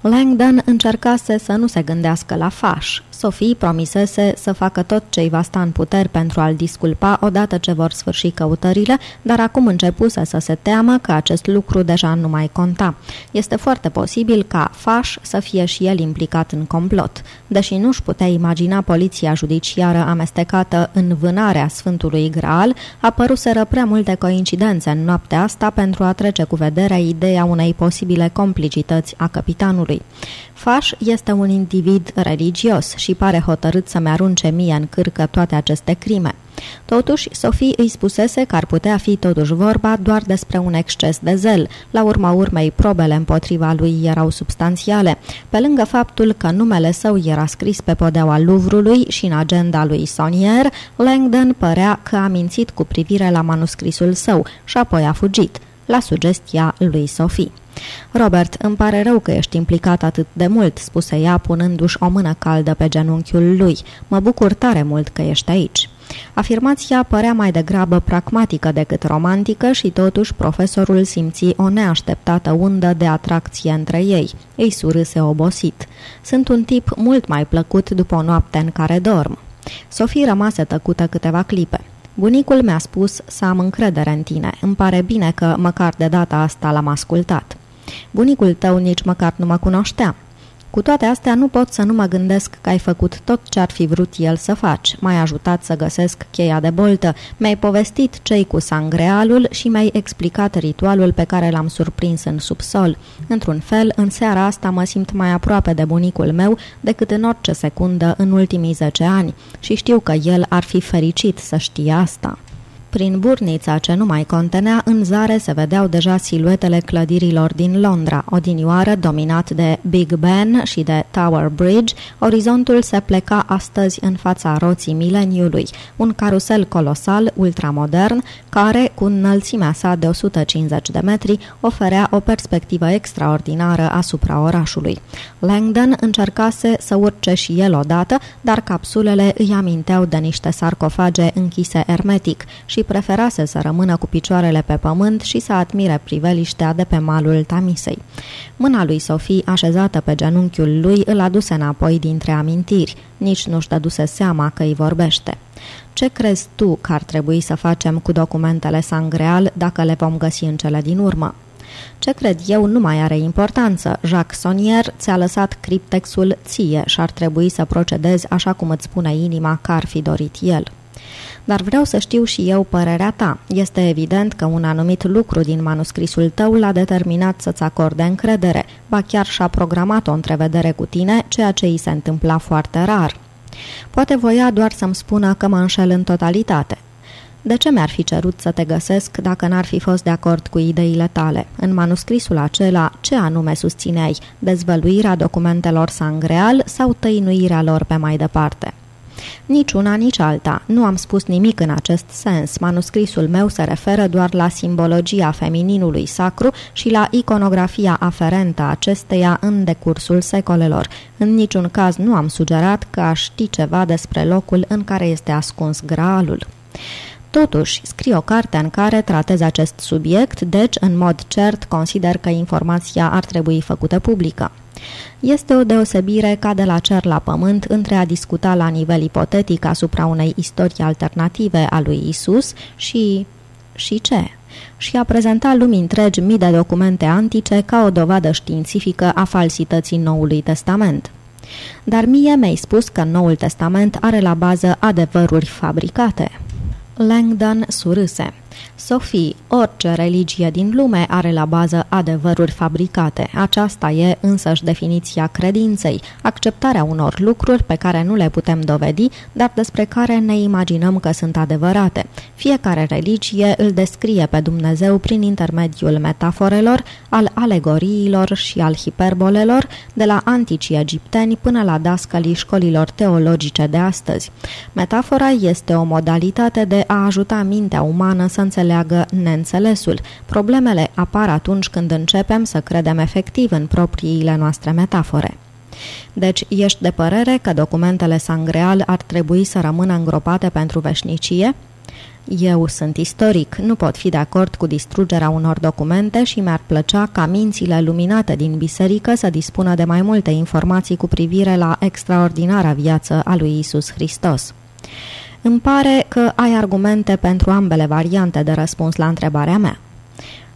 Langdon încercase să nu se gândească la faș. Sophie promisese să facă tot ce îi va sta în puteri pentru a-l disculpa odată ce vor sfârși căutările, dar acum începuse să se teamă că acest lucru deja nu mai conta. Este foarte posibil ca faș să fie și el implicat în complot. Deși nu-și putea imagina poliția judiciară amestecată în vânarea Sfântului Graal, apăruseră prea multe coincidențe în noaptea asta pentru a trece cu vederea ideea unei posibile complicități a capitanului. Faș este un individ religios și pare hotărât să-mi arunce mie în cârcă toate aceste crime. Totuși, Sofie îi spusese că ar putea fi totuși vorba doar despre un exces de zel. La urma urmei, probele împotriva lui erau substanțiale. Pe lângă faptul că numele său era scris pe podeaua Louvrului și în agenda lui Sonier, Langdon părea că a mințit cu privire la manuscrisul său și apoi a fugit, la sugestia lui Sophie. Robert, îmi pare rău că ești implicat atât de mult," spuse ea, punându-și o mână caldă pe genunchiul lui. Mă bucur tare mult că ești aici." Afirmația părea mai degrabă pragmatică decât romantică și totuși profesorul simți o neașteptată undă de atracție între ei. Îi surâse obosit. Sunt un tip mult mai plăcut după o noapte în care dorm. Sofie rămase tăcută câteva clipe. Bunicul mi-a spus să am încredere în tine. Îmi pare bine că măcar de data asta l-am ascultat. Bunicul tău nici măcar nu mă cunoștea. Cu toate astea nu pot să nu mă gândesc că ai făcut tot ce ar fi vrut el să faci. M-ai ajutat să găsesc cheia de boltă, mi-ai povestit cei cu sangrealul și mi-ai explicat ritualul pe care l-am surprins în subsol. Într-un fel, în seara asta mă simt mai aproape de bunicul meu decât în orice secundă în ultimii zece ani și știu că el ar fi fericit să știe asta. Prin burnița ce nu mai contenea, în zare se vedeau deja siluetele clădirilor din Londra, odinioară dominat de Big Ben și de Tower Bridge, orizontul se pleca astăzi în fața roții mileniului, un carusel colosal, ultramodern, care, cu înălțimea sa de 150 de metri, oferea o perspectivă extraordinară asupra orașului. Langdon încercase să urce și el odată, dar capsulele îi aminteau de niște sarcofage închise hermetic și și preferase să rămână cu picioarele pe pământ și să admire priveliștea de pe malul Tamisei. Mâna lui Sofie, așezată pe genunchiul lui, îl aduse înapoi dintre amintiri. Nici nu-și dăduse seama că îi vorbește. Ce crezi tu că ar trebui să facem cu documentele sangreal dacă le vom găsi în cele din urmă? Ce cred eu nu mai are importanță. Jacques Sonier ți-a lăsat criptexul ție și ar trebui să procedezi așa cum îți spune inima că ar fi dorit el dar vreau să știu și eu părerea ta. Este evident că un anumit lucru din manuscrisul tău l-a determinat să-ți acorde încredere, ba chiar și-a programat o întrevedere cu tine, ceea ce îi se întâmpla foarte rar. Poate voia doar să-mi spună că mă înșel în totalitate. De ce mi-ar fi cerut să te găsesc dacă n-ar fi fost de acord cu ideile tale? În manuscrisul acela, ce anume susțineai? Dezvăluirea documentelor sangreal sau tăinuirea lor pe mai departe? Nici una, nici alta. Nu am spus nimic în acest sens. Manuscrisul meu se referă doar la simbologia femininului sacru și la iconografia aferentă acesteia în decursul secolelor. În niciun caz nu am sugerat că aș ști ceva despre locul în care este ascuns graalul. Totuși, scrie o carte în care tratez acest subiect, deci, în mod cert, consider că informația ar trebui făcută publică. Este o deosebire ca de la cer la pământ între a discuta la nivel ipotetic asupra unei istorii alternative a lui Isus și... și ce? și a prezenta lumii întregi mii de documente antice ca o dovadă științifică a falsității Noului Testament. Dar mie mi-ai spus că Noul Testament are la bază adevăruri fabricate. Langdon surâse. Sophie, orice religie din lume are la bază adevăruri fabricate. Aceasta e însăși definiția credinței, acceptarea unor lucruri pe care nu le putem dovedi, dar despre care ne imaginăm că sunt adevărate. Fiecare religie îl descrie pe Dumnezeu prin intermediul metaforelor, al alegoriilor și al hiperbolelor, de la anticii egipteni până la dascălii școlilor teologice de astăzi. Metafora este o modalitate de a ajuta mintea umană să înțeleagă neînțelesul. Problemele apar atunci când începem să credem efectiv în propriile noastre metafore. Deci, ești de părere că documentele sangreal ar trebui să rămână îngropate pentru veșnicie? Eu sunt istoric, nu pot fi de acord cu distrugerea unor documente și mi-ar plăcea ca mințile luminate din biserică să dispună de mai multe informații cu privire la extraordinara viață a lui Isus Hristos. Îmi pare că ai argumente pentru ambele variante de răspuns la întrebarea mea.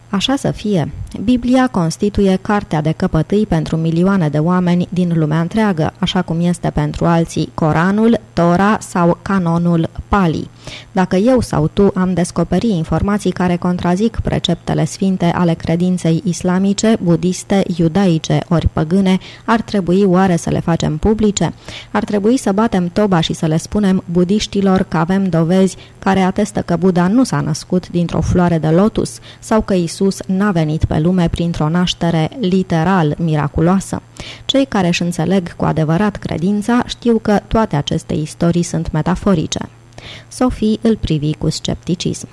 Așa să fie. Biblia constituie cartea de căpătâi pentru milioane de oameni din lumea întreagă, așa cum este pentru alții Coranul, Tora sau canonul Pali. Dacă eu sau tu am descoperi informații care contrazic preceptele sfinte ale credinței islamice, budiste, iudaice ori păgâne, ar trebui oare să le facem publice? Ar trebui să batem toba și să le spunem budiștilor că avem dovezi care atestă că Buddha nu s-a născut dintr-o floare de lotus sau că Isus n-a venit pe lume printr-o naștere literal miraculoasă. Cei care își înțeleg cu adevărat credința știu că toate aceste istorii sunt metaforice. Sophie îl privi cu scepticism.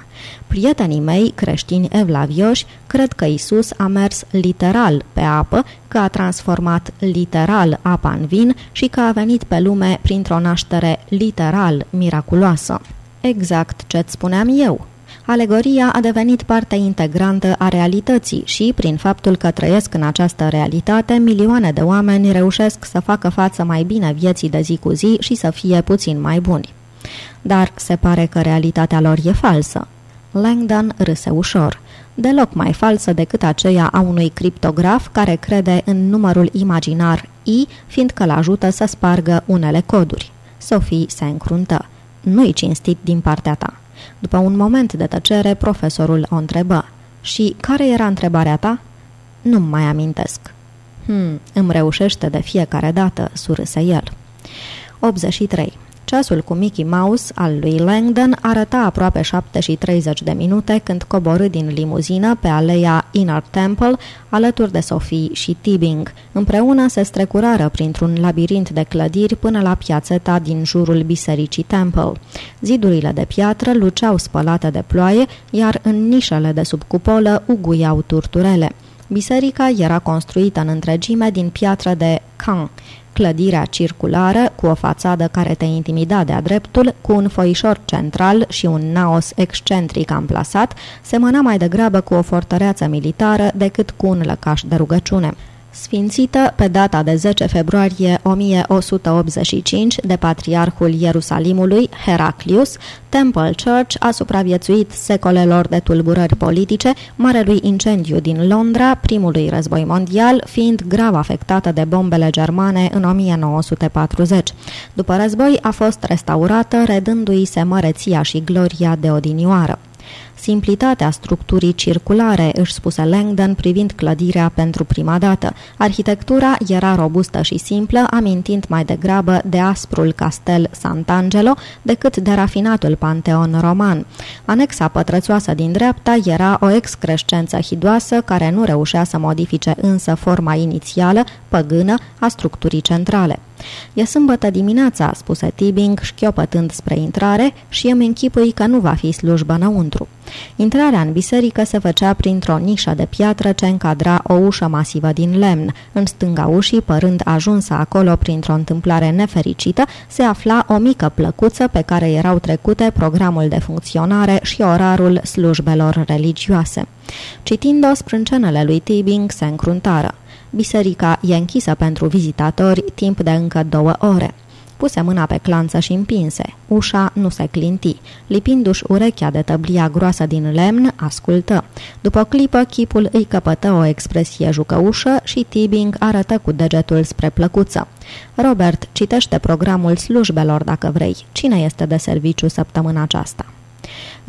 Prietenii mei, creștini evlavioși, cred că Isus a mers literal pe apă, că a transformat literal apa în vin și că a venit pe lume printr-o naștere literal miraculoasă. Exact ce-ți spuneam eu, Alegoria a devenit parte integrantă a realității și, prin faptul că trăiesc în această realitate, milioane de oameni reușesc să facă față mai bine vieții de zi cu zi și să fie puțin mai buni. Dar se pare că realitatea lor e falsă. Langdon râse ușor, deloc mai falsă decât aceea a unui criptograf care crede în numărul imaginar I, fiindcă îl ajută să spargă unele coduri. Sophie se încruntă. Nu-i cinstit din partea ta. După un moment de tăcere, profesorul o întrebă. Și care era întrebarea ta? Nu mai amintesc. Hmm, îmi reușește de fiecare dată, surâse el. 83. Ceasul cu Mickey Mouse al lui Langdon arăta aproape 7 și 30 de minute când coborâ din limuzină pe aleea Inner Temple alături de Sophie și Tibing. Împreună se strecurară printr-un labirint de clădiri până la piațeta din jurul bisericii Temple. Zidurile de piatră luceau spălate de ploaie, iar în nișele de sub cupolă uguiau turturele. Biserica era construită în întregime din piatră de can, Clădirea circulară, cu o fațadă care te intimida de-a dreptul, cu un foișor central și un naos excentric amplasat, semăna mai degrabă cu o fortăreață militară decât cu un lăcaș de rugăciune sfințită pe data de 10 februarie 1185 de patriarhul Ierusalimului, Heraclius, Temple Church a supraviețuit secolelor de tulburări politice, marelui incendiu din Londra, primului război mondial, fiind grav afectată de bombele germane în 1940. După război a fost restaurată, redându-i se măreția și gloria de odinioară. Simplitatea structurii circulare, își spuse Langdon privind clădirea pentru prima dată. Arhitectura era robustă și simplă, amintind mai degrabă de asprul castel Sant'Angelo decât de rafinatul panteon roman. Anexa pătrățoasă din dreapta era o excrescență hidoasă care nu reușea să modifice însă forma inițială, păgână, a structurii centrale. E sâmbătă dimineața, spuse Tibing, șchiopătând spre intrare și îmi închipui că nu va fi slujbă înăuntru. Intrarea în biserică se făcea printr-o nișă de piatră ce încadra o ușă masivă din lemn. În stânga ușii, părând ajunsă acolo printr-o întâmplare nefericită, se afla o mică plăcuță pe care erau trecute programul de funcționare și orarul slujbelor religioase. Citind-o, sprâncenele lui Tibing se încruntară. Biserica e închisă pentru vizitatori timp de încă două ore. Puse mâna pe clanță și împinse. Ușa nu se clinti. Lipindu-și urechea de tăblia groasă din lemn, ascultă. După o clipă, chipul îi căpătă o expresie jucăușă și Tibing arătă cu degetul spre plăcuță. Robert, citește programul slujbelor dacă vrei. Cine este de serviciu săptămâna aceasta?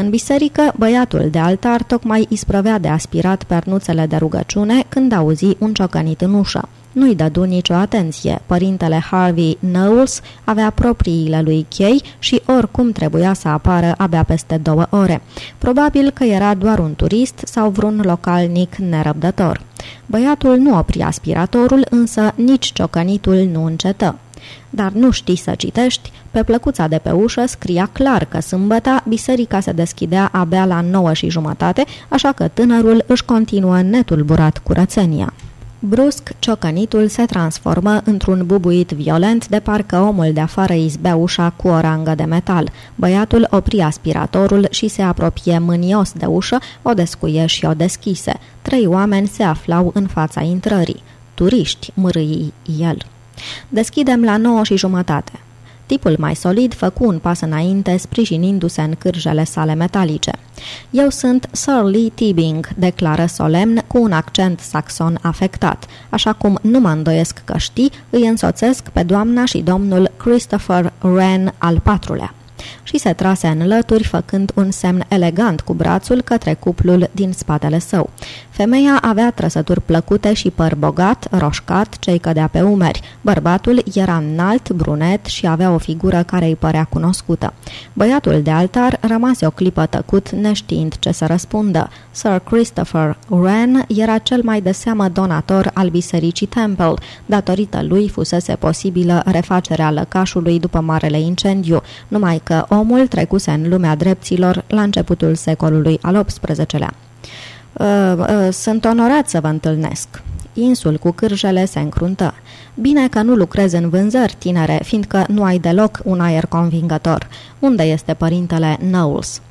În biserică, băiatul de altar tocmai isprăvea de aspirat pernuțele de rugăciune când auzi un ciocănit în ușă. Nu-i dădu nicio atenție. Părintele Harvey Knowles avea propriile lui chei și oricum trebuia să apară abia peste două ore. Probabil că era doar un turist sau vreun localnic nerăbdător. Băiatul nu opri aspiratorul, însă nici ciocănitul nu încetă. Dar nu știi să citești? Pe plăcuța de pe ușă scria clar că sâmbăta biserica se deschidea abia la nouă și jumătate, așa că tânărul își continuă netulburat curățenia. Brusc, ciocănitul se transformă într-un bubuit violent de parcă omul de afară izbea ușa cu o rangă de metal. Băiatul opri aspiratorul și se apropie mânios de ușă, o descuie și o deschise. Trei oameni se aflau în fața intrării. Turiști, mârâi el. Deschidem la nouă și jumătate. Tipul mai solid făcu un pas înainte, sprijinindu-se în cârjele sale metalice. Eu sunt Sir Lee Tibing, declară solemn cu un accent saxon afectat. Așa cum nu mă îndoiesc că știi, îi însoțesc pe doamna și domnul Christopher Wren al patrulea și se trase în lături făcând un semn elegant cu brațul către cuplul din spatele său. Femeia avea trăsături plăcute și păr bogat, roșcat, ce cădea pe umeri. Bărbatul era înalt, brunet și avea o figură care îi părea cunoscută. Băiatul de altar rămase o clipă tăcut, neștiind ce să răspundă. Sir Christopher Wren era cel mai de seamă donator al bisericii Temple. Datorită lui fusese posibilă refacerea lăcașului după marele incendiu, numai că omul trecuse în lumea dreptilor la începutul secolului al XVIII-lea. Uh, uh, sunt onorat să vă întâlnesc. Insul cu cârjele se încruntă. Bine că nu lucrezi în vânzări, tinere, fiindcă nu ai deloc un aer convingător. Unde este părintele Knowles?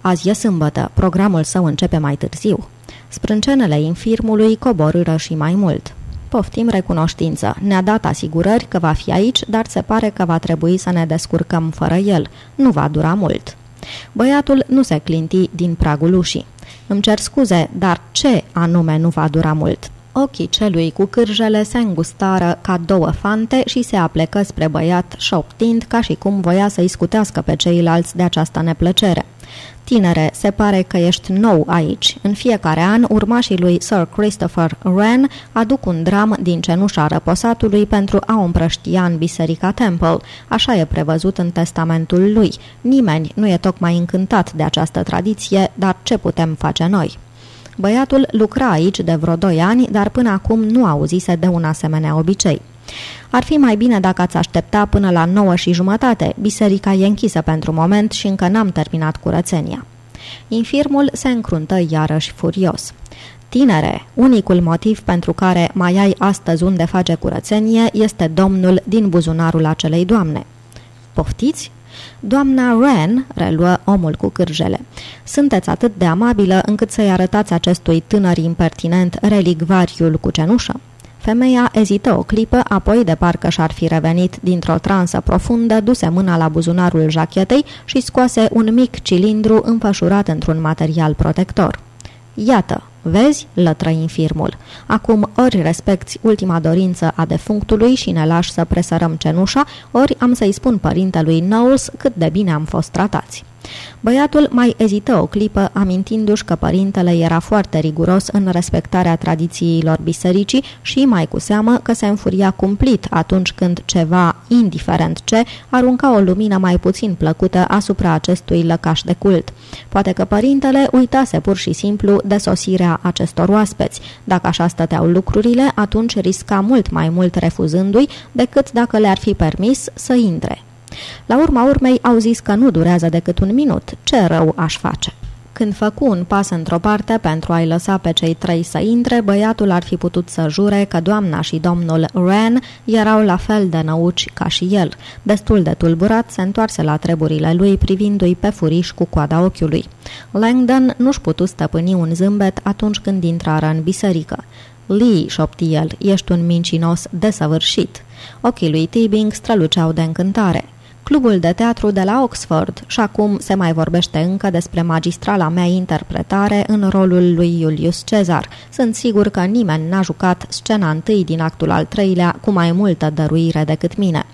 Azi e sâmbătă, programul său începe mai târziu. Sprâncenele infirmului coborâră și mai mult. Poftim recunoștință. Ne-a dat asigurări că va fi aici, dar se pare că va trebui să ne descurcăm fără el. Nu va dura mult. Băiatul nu se clinti din pragul ușii. Îmi cer scuze, dar ce anume nu va dura mult? Ochii celui cu cârjele se îngustară ca două fante și se aplecă spre băiat, șoptind ca și cum voia să-i scutească pe ceilalți de această neplăcere. Tinere, se pare că ești nou aici. În fiecare an, urmașii lui Sir Christopher Wren aduc un dram din cenușa răposatului pentru a o împrăștia în biserica Temple. Așa e prevăzut în testamentul lui. Nimeni nu e tocmai încântat de această tradiție, dar ce putem face noi? Băiatul lucra aici de vreo doi ani, dar până acum nu auzise de un asemenea obicei. Ar fi mai bine dacă ați aștepta până la 9 și jumătate. Biserica e închisă pentru moment și încă n-am terminat curățenia. Infirmul se încruntă iarăși furios. Tinere, unicul motiv pentru care mai ai astăzi unde face curățenie este domnul din buzunarul acelei doamne. Poftiți? Doamna Wren, reluă omul cu cârjele, sunteți atât de amabilă încât să-i arătați acestui tânăr impertinent relicvariul cu cenușă? Femeia ezită o clipă, apoi, de parcă și-ar fi revenit dintr-o transă profundă, duse mâna la buzunarul jachetei și scoase un mic cilindru înfășurat într-un material protector. Iată, vezi, lătră infirmul. Acum ori respecti ultima dorință a defunctului și ne lași să presărăm cenușa, ori am să-i spun părintelui Knowles cât de bine am fost tratați. Băiatul mai ezită o clipă, amintindu-și că părintele era foarte riguros în respectarea tradițiilor bisericii și mai cu seamă că se înfuria cumplit atunci când ceva, indiferent ce, arunca o lumină mai puțin plăcută asupra acestui lăcaș de cult. Poate că părintele uitase pur și simplu de sosirea acestor oaspeți. Dacă așa stăteau lucrurile, atunci risca mult mai mult refuzându-i decât dacă le-ar fi permis să intre. La urma urmei au zis că nu durează decât un minut. Ce rău aș face? Când făcu un pas într-o parte pentru a-i lăsa pe cei trei să intre, băiatul ar fi putut să jure că doamna și domnul Wren erau la fel de năuci ca și el. Destul de tulburat, se întoarse la treburile lui, privindu-i pe furiș cu coada ochiului. Langdon nu-și putu stăpâni un zâmbet atunci când intrară în biserică. Lee, șopti el, ești un mincinos desăvârșit. Ochii lui Tibing străluceau de încântare clubul de teatru de la Oxford și acum se mai vorbește încă despre magistrala mea interpretare în rolul lui Julius Cezar. Sunt sigur că nimeni n-a jucat scena întâi din actul al treilea cu mai multă dăruire decât mine.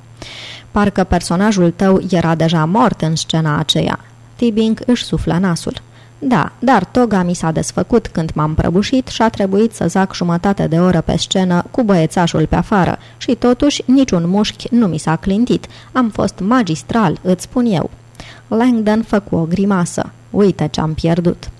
Parcă personajul tău era deja mort în scena aceea. Tibing își suflă nasul. Da, dar toga mi s-a desfăcut când m-am prăbușit și a trebuit să zac jumătate de oră pe scenă cu băiețașul pe afară și totuși niciun mușchi nu mi s-a clintit. Am fost magistral, îți spun eu. Langdon făcu o grimasă. Uite ce-am pierdut.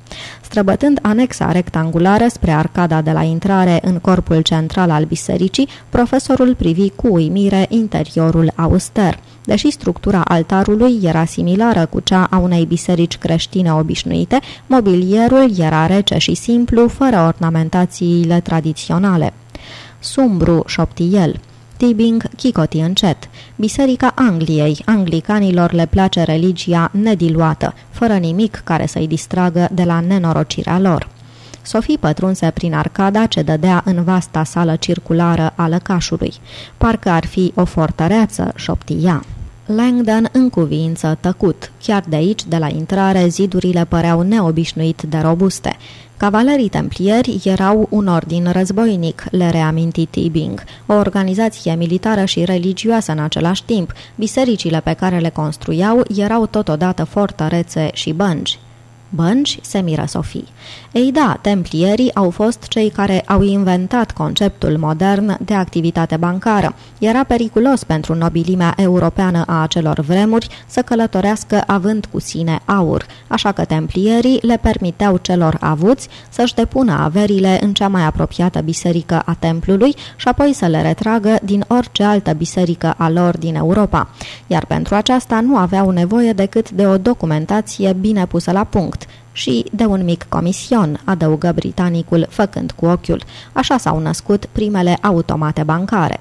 Străbătând anexa rectangulară spre arcada de la intrare în corpul central al bisericii, profesorul privi cu uimire interiorul auster. Deși structura altarului era similară cu cea a unei biserici creștine obișnuite, mobilierul era rece și simplu, fără ornamentațiile tradiționale. Sumbru, șopti el. Tibing chicoti încet. Biserica Angliei, anglicanilor le place religia nediluată, fără nimic care să-i distragă de la nenorocirea lor. Sofie pătrunse prin arcada ce dădea în vasta sală circulară a lăcașului. Parcă ar fi o fortăreață, șoptia. Langdon în cuvință tăcut. Chiar de aici, de la intrare, zidurile păreau neobișnuit de robuste. Cavalerii templieri erau un ordin războinic, le reaminti Tibing, o organizație militară și religioasă în același timp. Bisericile pe care le construiau erau totodată fortărețe și bănci. Bănci, se miră Sofie. Ei da, templierii au fost cei care au inventat conceptul modern de activitate bancară. Era periculos pentru nobilimea europeană a acelor vremuri să călătorească având cu sine aur, așa că templierii le permiteau celor avuți să-și depună averile în cea mai apropiată biserică a templului și apoi să le retragă din orice altă biserică a lor din Europa. Iar pentru aceasta nu aveau nevoie decât de o documentație bine pusă la punct și de un mic comision, adăugă britanicul, făcând cu ochiul. Așa s-au născut primele automate bancare.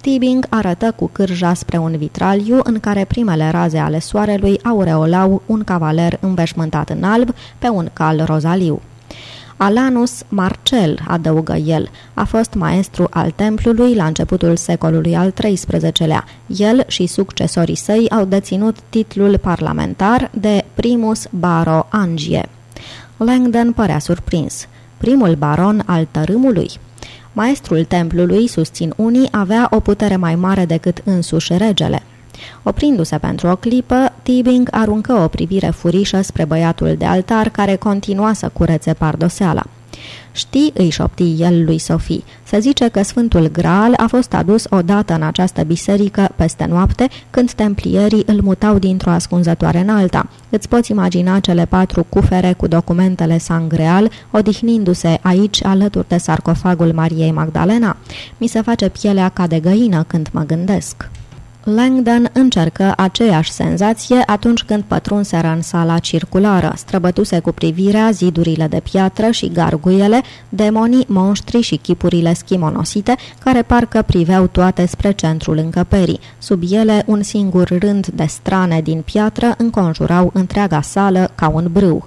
Tibing arătă cu cârja spre un vitraliu în care primele raze ale soarelui aureolau un cavaler înveșmântat în alb pe un cal rozaliu. Alanus Marcel, adăugă el, a fost maestru al templului la începutul secolului al XIII-lea. El și succesorii săi au deținut titlul parlamentar de primus baro angie. Langdon părea surprins. Primul baron al tărâmului? Maestrul templului, susțin unii, avea o putere mai mare decât însuși regele. Oprindu-se pentru o clipă, Tibing aruncă o privire furișă spre băiatul de altar care continua să curețe pardoseala. Știi, îi șopti el lui Sofie, se zice că Sfântul Graal a fost adus odată în această biserică peste noapte când templierii îl mutau dintr-o ascunzătoare în alta. Îți poți imagina cele patru cufere cu documentele sangreal odihnindu-se aici alături de sarcofagul Mariei Magdalena? Mi se face pielea ca de găină când mă gândesc. Langdon încercă aceeași senzație atunci când pătrunseră în sala circulară, străbătuse cu privirea zidurile de piatră și garguiele, demonii, monștri și chipurile schimonosite, care parcă priveau toate spre centrul încăperii. Sub ele, un singur rând de strane din piatră înconjurau întreaga sală ca un brâu.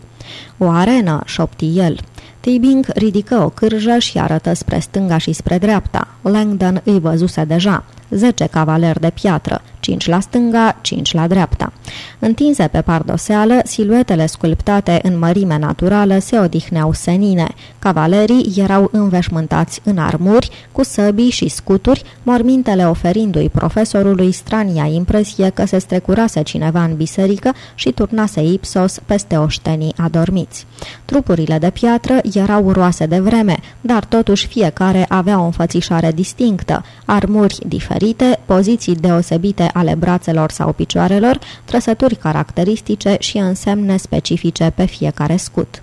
O arenă, șopti el. Tibing ridică o cârjă și arătă spre stânga și spre dreapta. Langdon îi văzuse deja. Zece cavaleri de piatră, cinci la stânga, cinci la dreapta. Întinse pe pardoseală, siluetele sculptate în mărime naturală se odihneau senine. Cavalerii erau înveșmântați în armuri, cu săbii și scuturi, mormintele oferindu-i profesorului strania impresie că se strecurase cineva în biserică și turnase ipsos peste oștenii adormiți. Trupurile de piatră erau roase de vreme, dar totuși fiecare avea o înfățișare distinctă, armuri diferite, poziții deosebite ale brațelor sau picioarelor, trăsături caracteristice și însemne specifice pe fiecare scut.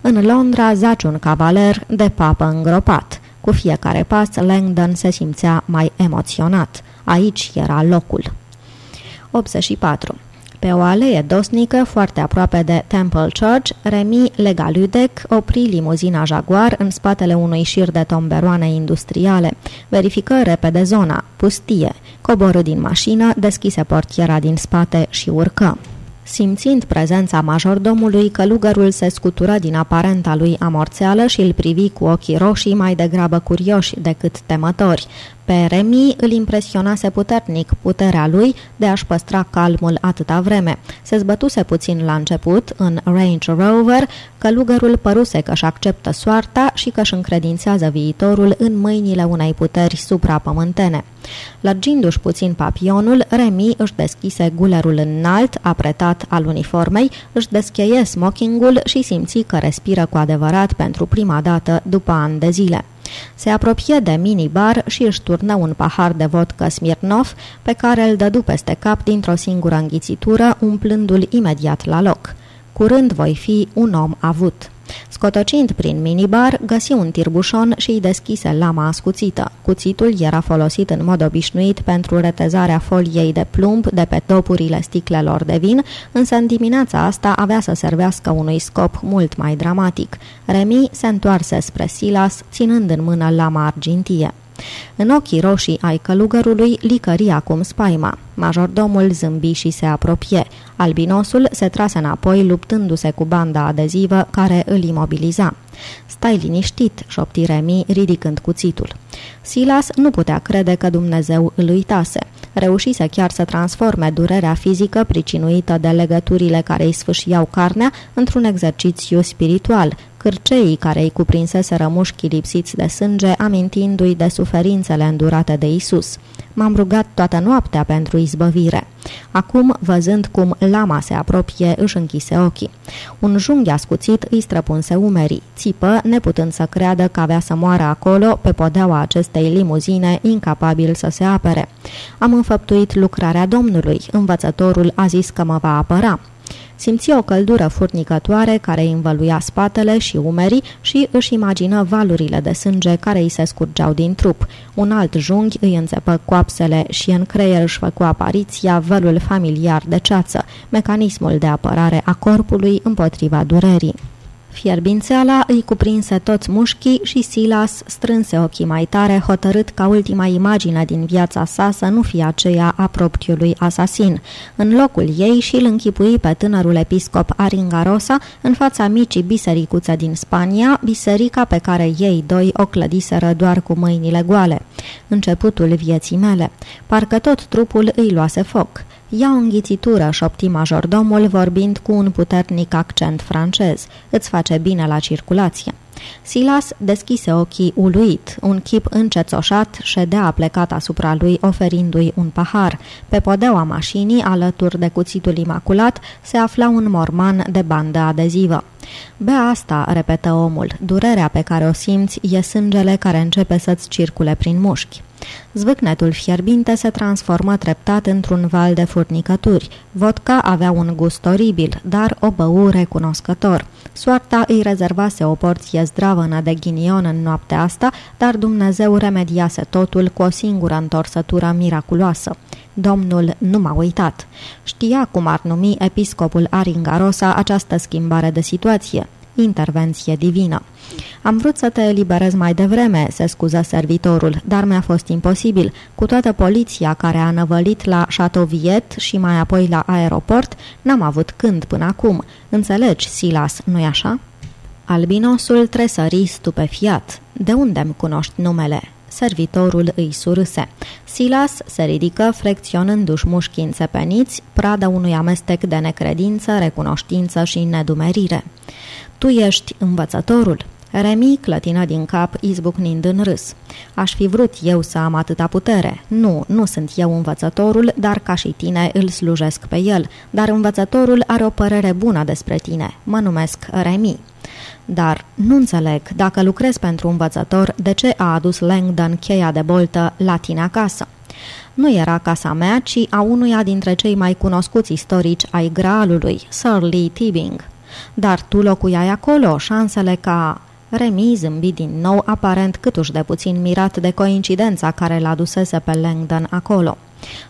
În Londra zaci un cavaler de papă îngropat. Cu fiecare pas, Langdon se simțea mai emoționat. Aici era locul. 84. Pe o alee dosnică, foarte aproape de Temple Church, Remi Legaludec opri limuzina Jaguar în spatele unui șir de tomberoane industriale. Verifică repede zona, pustie. Coborâ din mașină, deschise portiera din spate și urcă. Simțind prezența majordomului, călugărul se scutură din aparenta lui amorțeală și îl privi cu ochii roșii mai degrabă curioși decât temători. Pe Remi îl impresionase puternic puterea lui de a-și păstra calmul atâta vreme. Se zbătuse puțin la început, în Range Rover, călugărul păruse că își acceptă soarta și că își încredințează viitorul în mâinile unei puteri suprapământene. Lărgindu-și puțin papionul, Remi își deschise gulerul înalt, apretat al uniformei, își descheie smokingul și simți că respiră cu adevărat pentru prima dată după ani de zile. Se apropie de minibar și își turnă un pahar de vodcă Smirnov, pe care îl dădu peste cap dintr-o singură înghițitură, umplându-l imediat la loc. Curând voi fi un om avut. Scotocind prin minibar, găsi un tirbușon și îi deschise lama ascuțită. Cuțitul era folosit în mod obișnuit pentru retezarea foliei de plumb de pe topurile sticlelor de vin, însă în dimineața asta avea să servească unui scop mult mai dramatic. Remi se întoarse spre Silas, ținând în mână lama argintie. În ochii roșii ai călugărului licări acum spaima. Majordomul zâmbi și se apropie. Albinosul se trase înapoi, luptându-se cu banda adezivă care îl imobiliza. Stai liniștit, șopti Remi, ridicând cuțitul. Silas nu putea crede că Dumnezeu îl uitase. Reușise chiar să transforme durerea fizică pricinuită de legăturile care îi sfâșiau carnea într-un exercițiu spiritual, cârceii care îi cuprinseseră mușchii lipsiți de sânge, amintindu-i de suferințele îndurate de Isus. M-am rugat toată noaptea pentru izbăvire. Acum, văzând cum lama se apropie, își închise ochii. Un junghi ascuțit îi străpunse umerii. Țipă, neputând să creadă că avea să moară acolo, pe podeaua acestei limuzine, incapabil să se apere. Am înfăptuit lucrarea Domnului. Învățătorul a zis că mă va apăra. Simți o căldură furnicătoare care îi învăluia spatele și umerii și își imagină valurile de sânge care îi se scurgeau din trup. Un alt junghi îi înțepă coapsele și în creier își făcu apariția vălul familiar de ceață, mecanismul de apărare a corpului împotriva durerii. Fierbințeala îi cuprinse toți mușchii și Silas strânse ochii mai tare, hotărât ca ultima imagine din viața sa să nu fie aceea a propriului asasin. În locul ei și îl închipui pe tânărul episcop Aringarosa în fața micii bisericuțe din Spania, biserica pe care ei doi o clădiseră doar cu mâinile goale. Începutul vieții mele. Parcă tot trupul îi luase foc. Ia o înghițitură, șopti majordomul vorbind cu un puternic accent francez. Îți face bine la circulație. Silas deschise ochii uluit. Un chip încețoșat ședea plecat asupra lui, oferindu-i un pahar. Pe podeaua mașinii, alături de cuțitul imaculat, se afla un morman de bandă adezivă. Bea asta, repetă omul, durerea pe care o simți e sângele care începe să-ți circule prin mușchi. Zvâcnetul fierbinte se transformă treptat într-un val de furnicături. Vodka avea un gust oribil, dar o bău recunoscător. Soarta îi rezervase o porție zdravănă de ghinion în noaptea asta, dar Dumnezeu remediase totul cu o singură întorsătură miraculoasă. Domnul nu m-a uitat. Știa cum ar numi episcopul Aringarosa această schimbare de situație. Intervenție divină. Am vrut să te eliberez mai devreme, se scuză servitorul, dar mi-a fost imposibil. Cu toată poliția care a năvălit la Chateauviet și mai apoi la aeroport, n-am avut când până acum. Înțelegi, Silas, nu-i așa? Albinosul tresări stupefiat. De unde-mi cunoști numele? Servitorul îi surâse. Silas se ridică, frecționându-și mușchii înțepeniți, prada unui amestec de necredință, recunoștință și nedumerire. Tu ești învățătorul?" Remi clătină din cap, izbucnind în râs. Aș fi vrut eu să am atâta putere. Nu, nu sunt eu învățătorul, dar ca și tine îl slujesc pe el. Dar învățătorul are o părere bună despre tine. Mă numesc Remi. Dar nu înțeleg, dacă lucrez pentru învățător, de ce a adus Langdon cheia de boltă la tine acasă? Nu era casa mea, ci a unuia dintre cei mai cunoscuți istorici ai Graalului, Sir Lee Tibing. Dar tu locuiai acolo, șansele ca... Remi zâmbi din nou, aparent câtuși de puțin mirat de coincidența care l-a dusese pe Langdon acolo.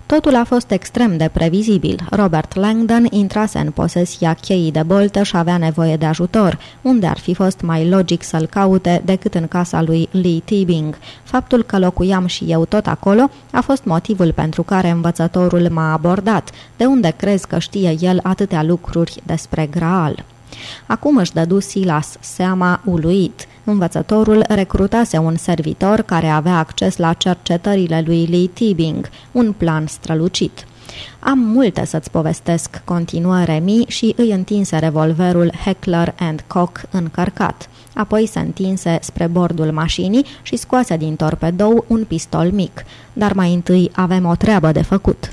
Totul a fost extrem de previzibil. Robert Langdon intrase în posesia cheii de boltă și avea nevoie de ajutor, unde ar fi fost mai logic să-l caute decât în casa lui Lee Tibing. Faptul că locuiam și eu tot acolo a fost motivul pentru care învățătorul m-a abordat, de unde crezi că știe el atâtea lucruri despre Graal. Acum își dădu Silas seama uluit. Învățătorul recrutase un servitor care avea acces la cercetările lui Lee Tibing, un plan strălucit. Am multe să-ți povestesc, continuă Remi și îi întinse revolverul Heckler and Koch încărcat. Apoi se întinse spre bordul mașinii și scoase din torpedou un pistol mic. Dar mai întâi avem o treabă de făcut.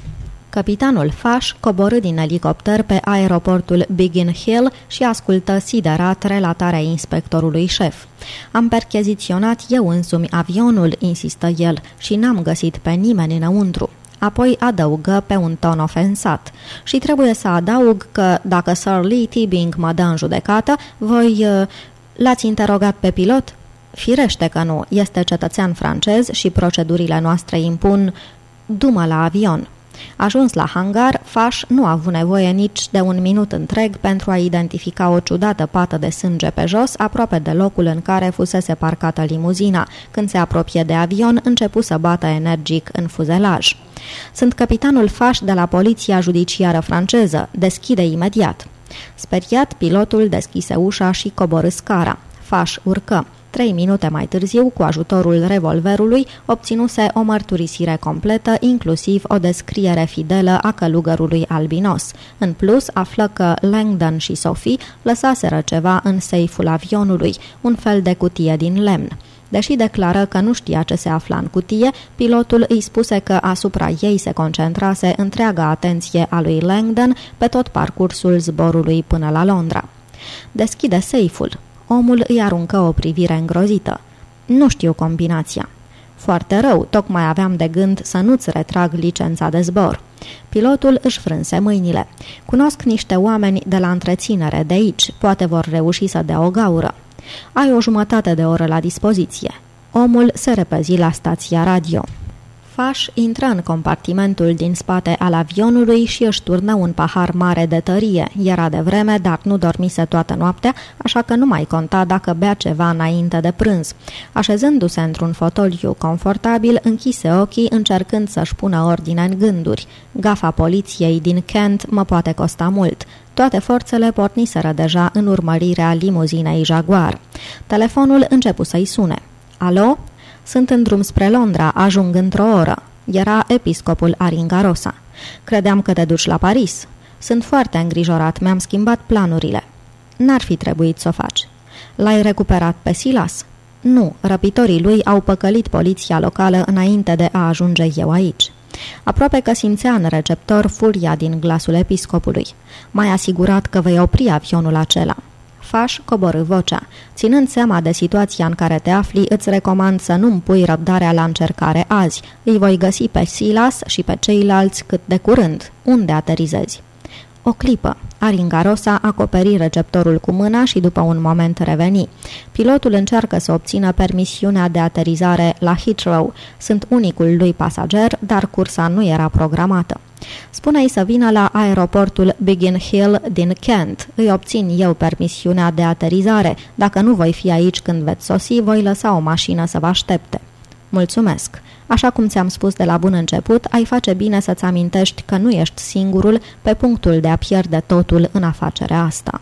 Capitanul Faș coborâ din elicopter pe aeroportul Biggin Hill și ascultă siderat relatarea inspectorului șef. Am percheziționat eu însumi avionul, insistă el, și n-am găsit pe nimeni înăuntru. Apoi adăugă pe un ton ofensat. Și trebuie să adaug că dacă Sir Lee Tibing mă dă în judecată, voi... Uh, l-ați interogat pe pilot? Firește că nu, este cetățean francez și procedurile noastre impun... Dumă la avion. Ajuns la hangar, Faș nu a avut nevoie nici de un minut întreg pentru a identifica o ciudată pată de sânge pe jos, aproape de locul în care fusese parcată limuzina. Când se apropie de avion, începu să bată energic în fuzelaj. Sunt capitanul Faș de la Poliția Judiciară franceză. Deschide imediat. Speriat, pilotul deschise ușa și coborâ scara. Faș urcă. Trei minute mai târziu, cu ajutorul revolverului, obținuse o mărturisire completă, inclusiv o descriere fidelă a călugărului albinos. În plus, află că Langdon și Sophie lăsaseră ceva în seiful avionului, un fel de cutie din lemn. Deși declară că nu știa ce se afla în cutie, pilotul îi spuse că asupra ei se concentrase întreaga atenție a lui Langdon pe tot parcursul zborului până la Londra. Deschide seiful. Omul îi aruncă o privire îngrozită. Nu știu combinația. Foarte rău, tocmai aveam de gând să nu-ți retrag licența de zbor. Pilotul își frânse mâinile. Cunosc niște oameni de la întreținere de aici, poate vor reuși să dea o gaură. Ai o jumătate de oră la dispoziție. Omul se repezi la stația radio. Faș intră în compartimentul din spate al avionului și își turnă un pahar mare de tărie. Era de vreme, dar nu dormise toată noaptea, așa că nu mai conta dacă bea ceva înainte de prânz. Așezându-se într-un fotoliu confortabil, închise ochii încercând să-și pună ordine în gânduri. Gafa poliției din Kent mă poate costa mult. Toate forțele porniseră deja în urmărirea limuzinei Jaguar. Telefonul începu să-i sune. Alo? Sunt în drum spre Londra, ajung într-o oră. Era episcopul Aringarosa. Credeam că te duci la Paris. Sunt foarte îngrijorat, mi-am schimbat planurile. N-ar fi trebuit să o faci. L-ai recuperat pe Silas? Nu, răpitorii lui au păcălit poliția locală înainte de a ajunge eu aici. Aproape că simțea în receptor furia din glasul episcopului. Mai asigurat că vei opri avionul acela. Faș coborâ vocea. Ținând seama de situația în care te afli, îți recomand să nu-mi pui răbdarea la încercare azi. Îi voi găsi pe Silas și pe ceilalți cât de curând. Unde aterizezi? O clipă. Aringarosa acoperi receptorul cu mâna și după un moment reveni. Pilotul încearcă să obțină permisiunea de aterizare la Heathrow. Sunt unicul lui pasager, dar cursa nu era programată. Spune-i să vină la aeroportul Biggin Hill din Kent. Îi obțin eu permisiunea de aterizare. Dacă nu voi fi aici când veți sosi, voi lăsa o mașină să vă aștepte. Mulțumesc! Așa cum ți-am spus de la bun început, ai face bine să-ți amintești că nu ești singurul pe punctul de a pierde totul în afacerea asta.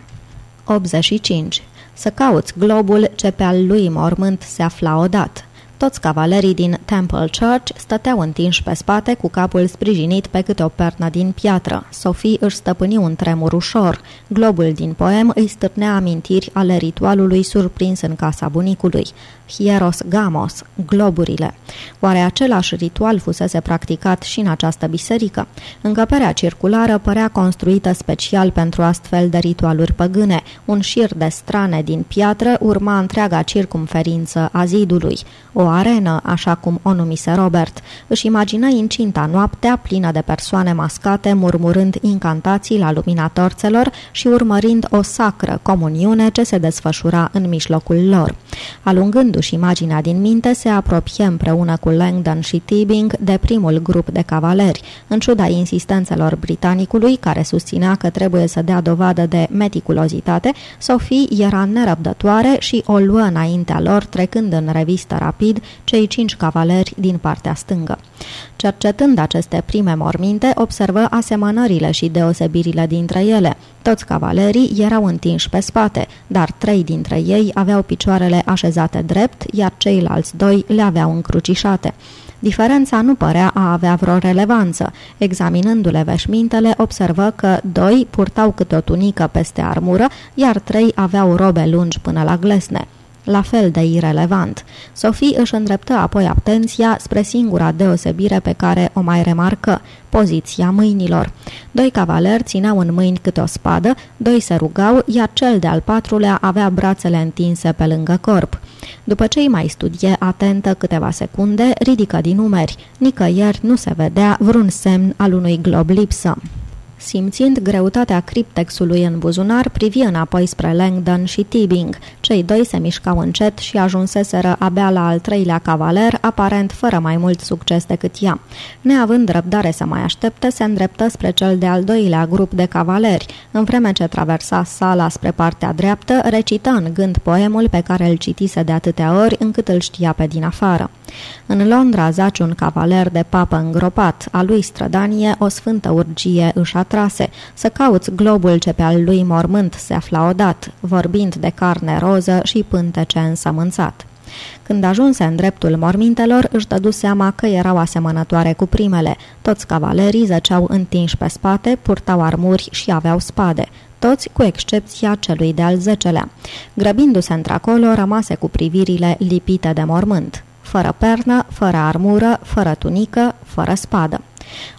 85. Să cauți globul ce pe al lui mormânt se afla odată. Toți cavalerii din Temple Church stăteau întinși pe spate cu capul sprijinit pe câte o pernă din piatră. Sophie își stăpâni un tremur ușor. Globul din poem îi stârnea amintiri ale ritualului surprins în casa bunicului. Hieros Gamos, globurile. Oare același ritual fusese practicat și în această biserică? Încăperea circulară părea construită special pentru astfel de ritualuri păgâne. Un șir de strane din piatră urma întreaga circumferință a zidului. O arenă, așa cum o numise Robert. Își imagină incinta noaptea plină de persoane mascate murmurând incantații la lumina torțelor și urmărind o sacră comuniune ce se desfășura în mijlocul lor. Alungând Trăgându-și imaginea din minte, se apropie împreună cu Langdon și Tibing de primul grup de cavaleri. În ciuda insistențelor britanicului, care susținea că trebuie să dea dovadă de meticulozitate, Sophie era nerăbdătoare și o luă înaintea lor, trecând în revistă rapid cei cinci cavaleri din partea stângă. Cercetând aceste prime morminte, observă asemănările și deosebirile dintre ele. Toți cavalerii erau întinși pe spate, dar trei dintre ei aveau picioarele așezate drept, iar ceilalți doi le aveau încrucișate. Diferența nu părea a avea vreo relevanță. Examinându-le veșmintele, observă că doi purtau câte o tunică peste armură, iar trei aveau robe lungi până la glesne la fel de irelevant. Sophie își îndreptă apoi atenția spre singura deosebire pe care o mai remarcă, poziția mâinilor. Doi cavaleri țineau în mâini câte o spadă, doi se rugau, iar cel de-al patrulea avea brațele întinse pe lângă corp. După ce îi mai studie atentă câteva secunde, ridică din numeri. Nicăieri nu se vedea vreun semn al unui glob lipsă. Simțind greutatea criptexului în buzunar, privi înapoi spre Langdon și Tibing. Cei doi se mișcau încet și ajunseseră abia la al treilea cavaler, aparent fără mai mult succes decât ea. Neavând răbdare să mai aștepte, se îndreptă spre cel de-al doilea grup de cavaleri. În vreme ce traversa sala spre partea dreaptă, recită în gând poemul pe care îl citise de atâtea ori încât îl știa pe din afară. În Londra zaci un cavaler de papă îngropat, a lui strădanie o sfântă urgie își atrase, să cauți globul ce pe al lui mormânt se afla odat, vorbind de carne roză și pântece însămânțat. Când ajunse în dreptul mormintelor, își dădu seama că erau asemănătoare cu primele. Toți cavalerii zăceau întinși pe spate, purtau armuri și aveau spade toți cu excepția celui de-al zecelea. Grăbindu-se într-acolo, rămase cu privirile lipite de mormânt. Fără pernă, fără armură, fără tunică, fără spadă.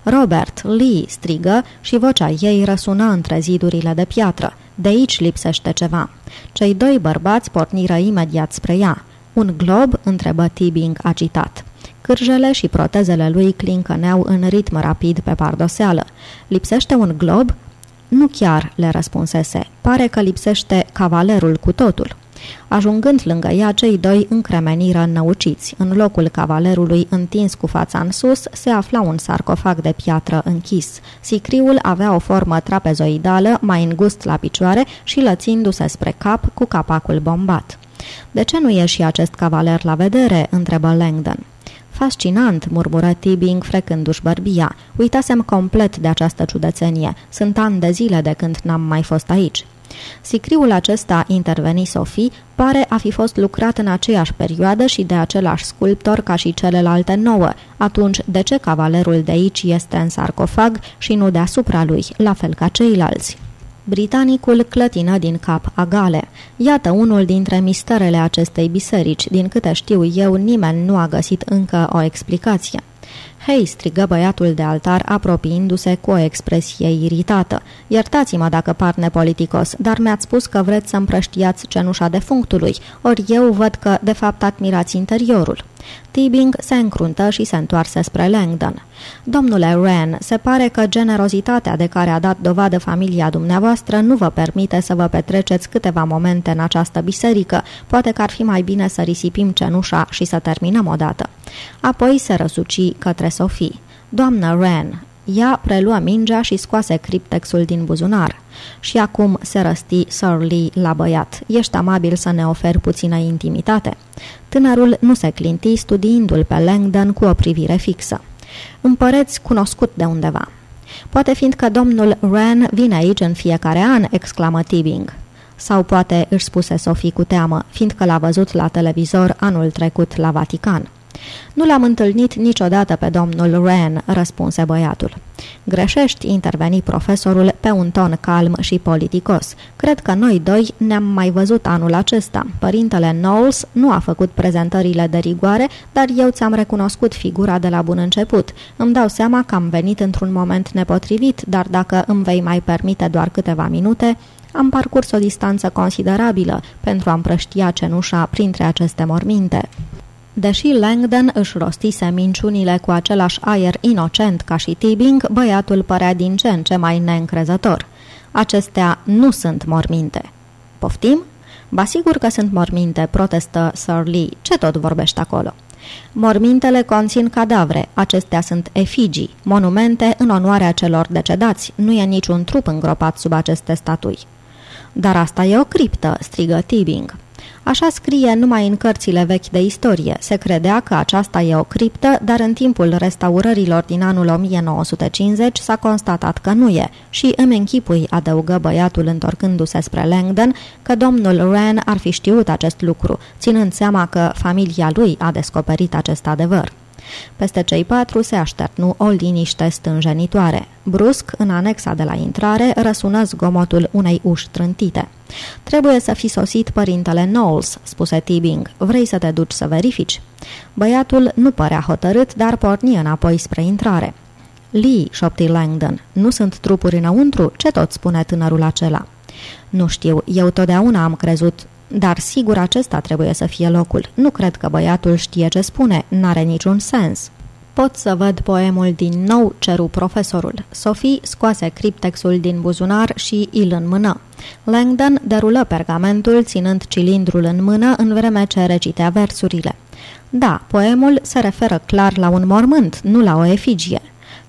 Robert, Lee, strigă și vocea ei răsună între zidurile de piatră. De aici lipsește ceva. Cei doi bărbați porniră imediat spre ea. Un glob? întrebă Tibing agitat. Cârjele și protezele lui clincăneau în ritm rapid pe pardoseală. Lipsește un glob? Nu chiar, le răspunsese. Pare că lipsește cavalerul cu totul. Ajungând lângă ea, cei doi încremeniră înnăuciți. În locul cavalerului întins cu fața în sus, se afla un sarcofag de piatră închis. Sicriul avea o formă trapezoidală, mai îngust la picioare și lățindu-se spre cap cu capacul bombat. De ce nu e și acest cavaler la vedere?" întrebă Langdon. Fascinant, murmură Tibing frecându-și bărbia. Uitasem complet de această ciudățenie. Sunt ani de zile de când n-am mai fost aici. Sicriul acesta, interveni Sofie, pare a fi fost lucrat în aceeași perioadă și de același sculptor ca și celelalte nouă. Atunci, de ce cavalerul de aici este în sarcofag și nu deasupra lui, la fel ca ceilalți? Britanicul clătină din cap agale. Iată unul dintre misterele acestei biserici. Din câte știu eu, nimeni nu a găsit încă o explicație. Hei!" strigă băiatul de altar, apropiindu-se cu o expresie iritată. Iertați-mă dacă par nepoliticos, dar mi-ați spus că vreți să împrăștiați cenușa defunctului, ori eu văd că, de fapt, admirați interiorul." Tibing se încruntă și se întoarse spre Langdon. Domnule Wren, se pare că generozitatea de care a dat dovadă familia dumneavoastră nu vă permite să vă petreceți câteva momente în această biserică. Poate că ar fi mai bine să risipim cenușa și să terminăm odată. Apoi se răsuci către Sophie. Doamnă Wren, ea preluă mingea și scoase criptexul din buzunar. Și acum se răsti Sir Lee la băiat. Ești amabil să ne oferi puțină intimitate? Tânărul nu se clinti studiindu-l pe Langdon cu o privire fixă. Împăreți cunoscut de undeva. Poate fiindcă domnul Wren vine aici în fiecare an, exclamă Tibing. Sau poate își spuse Sophie cu teamă, fiindcă l-a văzut la televizor anul trecut la Vatican. Nu l-am întâlnit niciodată pe domnul Wren, răspunse băiatul. Greșești, interveni profesorul pe un ton calm și politicos. Cred că noi doi ne-am mai văzut anul acesta. Părintele Knowles nu a făcut prezentările de rigoare, dar eu ți-am recunoscut figura de la bun început. Îmi dau seama că am venit într-un moment nepotrivit, dar dacă îmi vei mai permite doar câteva minute, am parcurs o distanță considerabilă pentru a împrăștia cenușa printre aceste morminte. Deși Langdon își rostise minciunile cu același aer inocent ca și Tibing, băiatul părea din ce în ce mai neîncrezător. Acestea nu sunt morminte. Poftim? Ba sigur că sunt morminte, protestă Sir Lee. Ce tot vorbești acolo? Mormintele conțin cadavre, acestea sunt efigii, monumente în onoarea celor decedați. Nu e niciun trup îngropat sub aceste statui. Dar asta e o criptă, strigă Tibing. Așa scrie numai în cărțile vechi de istorie. Se credea că aceasta e o criptă, dar în timpul restaurărilor din anul 1950 s-a constatat că nu e și îmi închipui, adăugă băiatul întorcându-se spre Langdon, că domnul Wren ar fi știut acest lucru, ținând seama că familia lui a descoperit acest adevăr. Peste cei patru se așternu o liniște stânjenitoare. Brusc, în anexa de la intrare, răsună zgomotul unei uși trântite. Trebuie să fi sosit părintele Knowles," spuse Tibing. Vrei să te duci să verifici?" Băiatul nu părea hotărât, dar porni înapoi spre intrare. Lee, șopti Langdon, nu sunt trupuri înăuntru? Ce tot spune tânărul acela?" Nu știu, eu totdeauna am crezut dar sigur acesta trebuie să fie locul. Nu cred că băiatul știe ce spune, n-are niciun sens. Pot să văd poemul din nou, ceru profesorul. Sophie scoase criptexul din buzunar și îl înmână. Langdon derulă pergamentul ținând cilindrul în mână în vreme ce recitea versurile. Da, poemul se referă clar la un mormânt, nu la o efigie.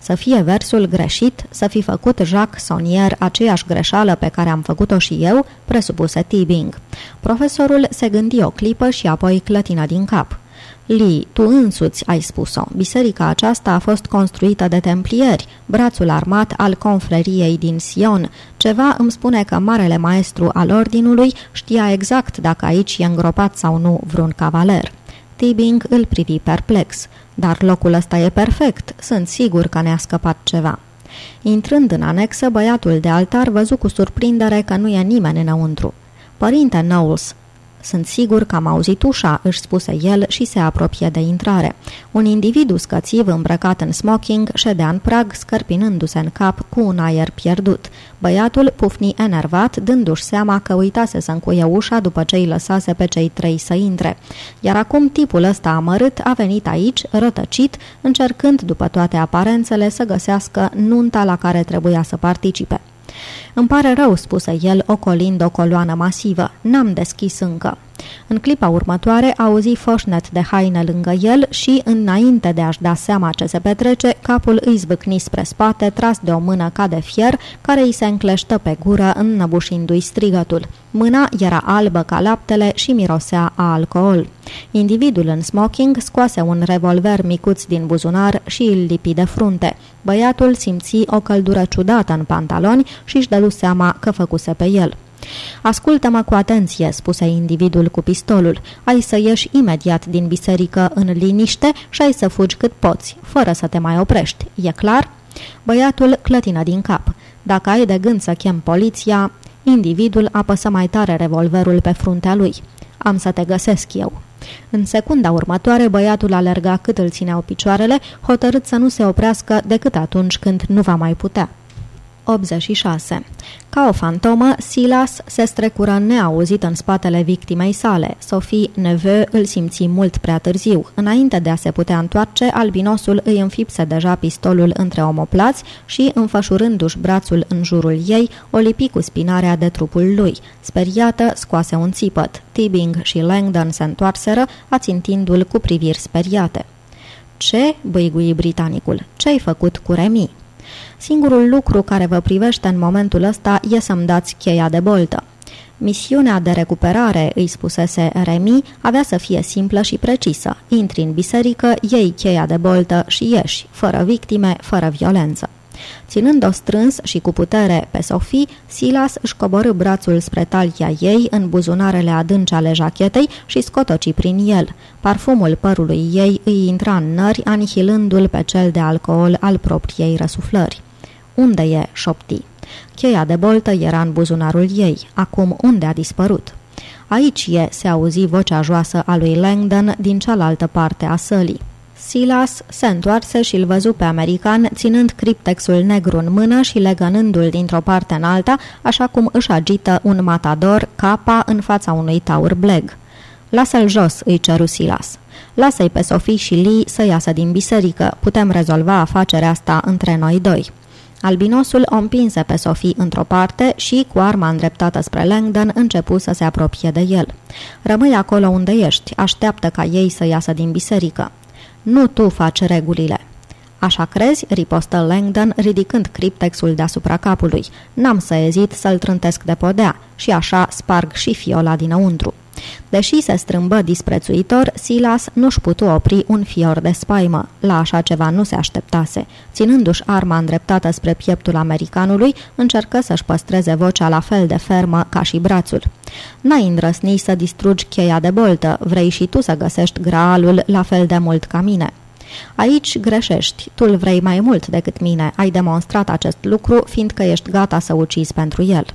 Să fie versul greșit, să fi făcut Jacques Sonier aceeași greșeală pe care am făcut-o și eu, presupuse Tibing. Profesorul se gândi o clipă și apoi clătină din cap. Li, tu însuți ai spus-o. Biserica aceasta a fost construită de templieri, brațul armat al confreriei din Sion. Ceva îmi spune că marele maestru al ordinului știa exact dacă aici e îngropat sau nu vreun cavaler. Tibing îl privi perplex. Dar locul ăsta e perfect, sunt sigur că ne-a scăpat ceva. Intrând în anexă, băiatul de altar văzu cu surprindere că nu e nimeni înăuntru. Părinte Knowles, sunt sigur că am auzit ușa, își spuse el și se apropie de intrare. Un individ scățiv îmbrăcat în smoking ședea în prag, scărpinându-se în cap cu un aer pierdut. Băiatul pufni enervat, dându-și seama că uitase să încuie ușa după ce îi lăsase pe cei trei să intre. Iar acum tipul ăsta amărât a venit aici, rătăcit, încercând după toate aparențele să găsească nunta la care trebuia să participe. Îmi pare rău, spuse el, ocolind o coloană masivă. N-am deschis încă. În clipa următoare auzi foșnet de haine lângă el și, înainte de a-și da seama ce se petrece, capul îi zvâcni spre spate, tras de o mână ca de fier, care îi se încleștă pe gură, înnăbușindu-i strigătul. Mâna era albă ca laptele și mirosea a alcool. Individul în smoking scoase un revolver micuț din buzunar și îl lipi de frunte. Băiatul simți o căldură ciudată în pantaloni și își dădu seama că făcuse pe el. Ascultă-mă cu atenție, spuse individul cu pistolul. Ai să ieși imediat din biserică în liniște și ai să fugi cât poți, fără să te mai oprești. E clar? Băiatul clătină din cap. Dacă ai de gând să chem poliția, individul apăsă mai tare revolverul pe fruntea lui. Am să te găsesc eu. În secunda următoare, băiatul alerga cât îl țineau picioarele, hotărât să nu se oprească decât atunci când nu va mai putea. 86. Ca o fantomă, Silas se strecură neauzit în spatele victimei sale. Sophie Neveu îl simți mult prea târziu. Înainte de a se putea întoarce, albinosul îi înfipse deja pistolul între omoplați și, înfășurându-și brațul în jurul ei, o lipi cu spinarea de trupul lui. Speriată, scoase un țipăt. Tibing și Langdon se întoarseră, ațintindu-l cu priviri speriate. Ce?" băigui britanicul. Ce-ai făcut cu Remi?" Singurul lucru care vă privește în momentul ăsta e să-mi dați cheia de boltă. Misiunea de recuperare, îi spusese Remi, avea să fie simplă și precisă. Intri în biserică, iei cheia de boltă și ieși, fără victime, fără violență. Ținând-o strâns și cu putere pe Sofie, Silas își coborâ brațul spre talia ei în buzunarele adânci ale jachetei și scotoci prin el. Parfumul părului ei îi intra în nări, anihilându-l pe cel de alcool al propriei răsuflări. Unde e?" șopti. Cheia de boltă era în buzunarul ei. Acum unde a dispărut? Aici e, se auzi vocea joasă a lui Langdon din cealaltă parte a sălii. Silas se întoarse și îl văzu pe american ținând criptexul negru în mână și legănându-l dintr-o parte în alta, așa cum își agită un matador capa în fața unui taur bleg. Lasă-l jos, îi ceru Silas. Lasă-i pe Sofie și Lee să iasă din biserică. Putem rezolva afacerea asta între noi doi. Albinosul o împinse pe Sofie într-o parte și, cu arma îndreptată spre Langdon, începu să se apropie de el. Rămâi acolo unde ești, așteaptă ca ei să iasă din biserică. Nu tu faci regulile. Așa crezi? ripostă Langdon, ridicând criptexul deasupra capului. N-am să ezit să-l trântesc de podea și așa sparg și fiola dinăuntru. Deși se strâmbă disprețuitor, Silas nu-și putu opri un fior de spaimă. La așa ceva nu se așteptase. Ținându-și arma îndreptată spre pieptul americanului, încercă să-și păstreze vocea la fel de fermă ca și brațul. N-ai îndrăsni să distrugi cheia de boltă, vrei și tu să găsești graalul la fel de mult ca mine. Aici greșești, tu vrei mai mult decât mine, ai demonstrat acest lucru fiindcă ești gata să ucizi pentru el.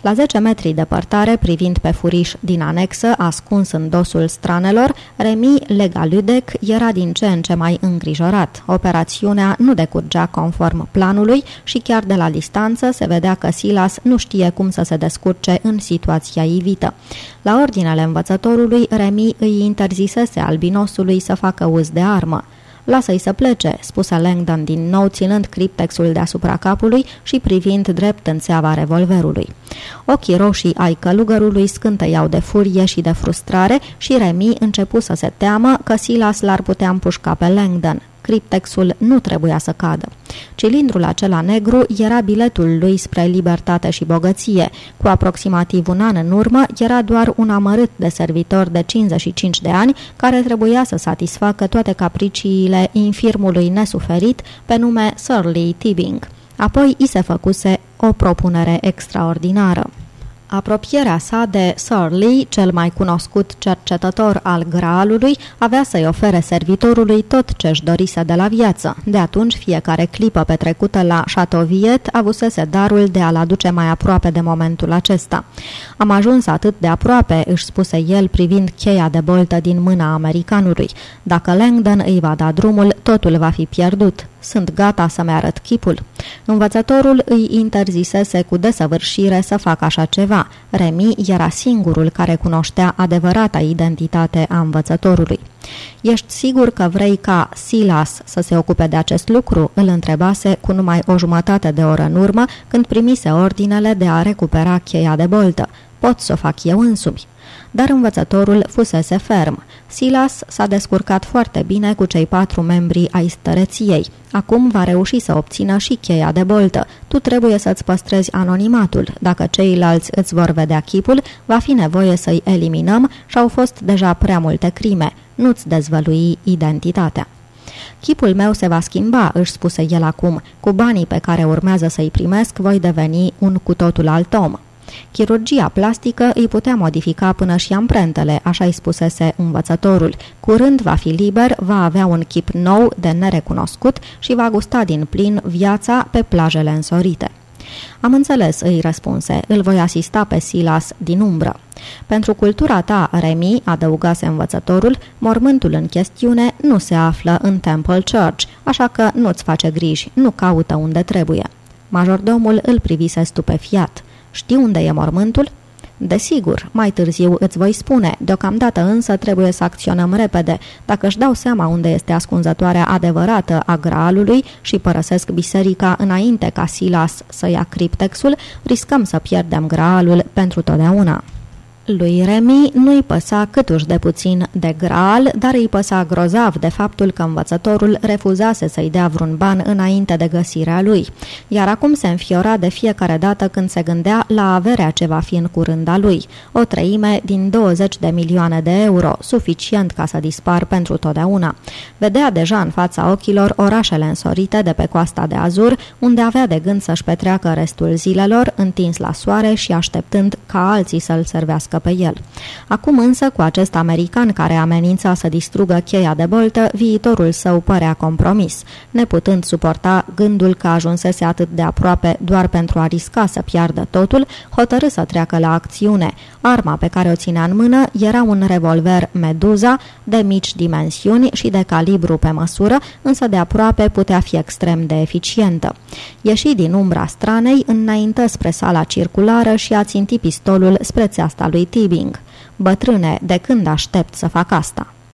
La 10 metri departare, privind pe furiș din anexă, ascuns în dosul stranelor, Remi Legaludec era din ce în ce mai îngrijorat. Operațiunea nu decurgea conform planului și chiar de la distanță se vedea că Silas nu știe cum să se descurce în situația ivită. La ordinele învățătorului, Remi îi interzisese albinosului să facă uz de armă. Lasă-i să plece, spuse Langdon din nou, ținând criptexul deasupra capului și privind drept în țeava revolverului. Ochii roșii ai călugărului scânteiau de furie și de frustrare și Remi începu să se teamă că Silas l-ar putea împușca pe Langdon. Criptexul nu trebuia să cadă. Cilindrul acela negru era biletul lui spre libertate și bogăție. Cu aproximativ un an în urmă, era doar un amărât de servitor de 55 de ani care trebuia să satisfacă toate capriciile infirmului nesuferit pe nume Surly Tibbing. Apoi i se făcuse o propunere extraordinară. Apropierea sa de Surly, cel mai cunoscut cercetător al graalului, avea să-i ofere servitorului tot ce-și dorise de la viață. De atunci, fiecare clipă petrecută la Chateauviet avusese darul de a-l aduce mai aproape de momentul acesta. Am ajuns atât de aproape, își spuse el privind cheia de boltă din mâna americanului. Dacă Langdon îi va da drumul, totul va fi pierdut. Sunt gata să-mi arăt chipul. Învățătorul îi interzisese cu desăvârșire să facă așa ceva. Remi era singurul care cunoștea adevărata identitate a învățătorului. Ești sigur că vrei ca Silas să se ocupe de acest lucru?" îl întrebase cu numai o jumătate de oră în urmă, când primise ordinele de a recupera cheia de boltă. Pot să o fac eu însumi." Dar învățătorul fusese ferm. Silas s-a descurcat foarte bine cu cei patru membri ai stăreției. Acum va reuși să obțină și cheia de boltă. Tu trebuie să-ți păstrezi anonimatul. Dacă ceilalți îți vor vedea chipul, va fi nevoie să-i eliminăm și au fost deja prea multe crime. Nu-ți dezvălui identitatea. Chipul meu se va schimba, își spuse el acum. Cu banii pe care urmează să-i primesc, voi deveni un cu totul alt om. Chirurgia plastică îi putea modifica până și amprentele, așa îi spusese învățătorul. Curând va fi liber, va avea un chip nou de nerecunoscut și va gusta din plin viața pe plajele însorite. Am înțeles, îi răspunse, îl voi asista pe Silas din umbră. Pentru cultura ta, Remi, adăugase învățătorul, mormântul în chestiune nu se află în Temple Church, așa că nu-ți face griji, nu caută unde trebuie. Majordomul îl privise stupefiat. Știi unde e mormântul? Desigur, mai târziu îți voi spune, deocamdată însă trebuie să acționăm repede. Dacă își dau seama unde este ascunzătoarea adevărată a graalului și părăsesc biserica înainte ca Silas să ia criptexul, riscăm să pierdem graalul pentru totdeauna. Lui Remi nu-i păsa câtuși de puțin de graal, dar îi păsa grozav de faptul că învățătorul refuzase să-i dea vreun ban înainte de găsirea lui, iar acum se înfiora de fiecare dată când se gândea la averea ce va fi în curând a lui, o treime din 20 de milioane de euro, suficient ca să dispar pentru totdeauna. Vedea deja în fața ochilor orașele însorite de pe coasta de Azur, unde avea de gând să-și petreacă restul zilelor, întins la soare și așteptând ca alții să-l servească pe el. Acum însă, cu acest american care amenința să distrugă cheia de boltă, viitorul său părea compromis. Neputând suporta gândul că ajunsese atât de aproape doar pentru a risca să piardă totul, hotărâ să treacă la acțiune. Arma pe care o ținea în mână era un revolver Meduza de mici dimensiuni și de calibru pe măsură, însă de aproape putea fi extrem de eficientă. Ieși din umbra stranei, înaintă spre sala circulară și a țintit pistolul spre țeasta lui Tibing. Bătrâne, de când aștept să fac asta?"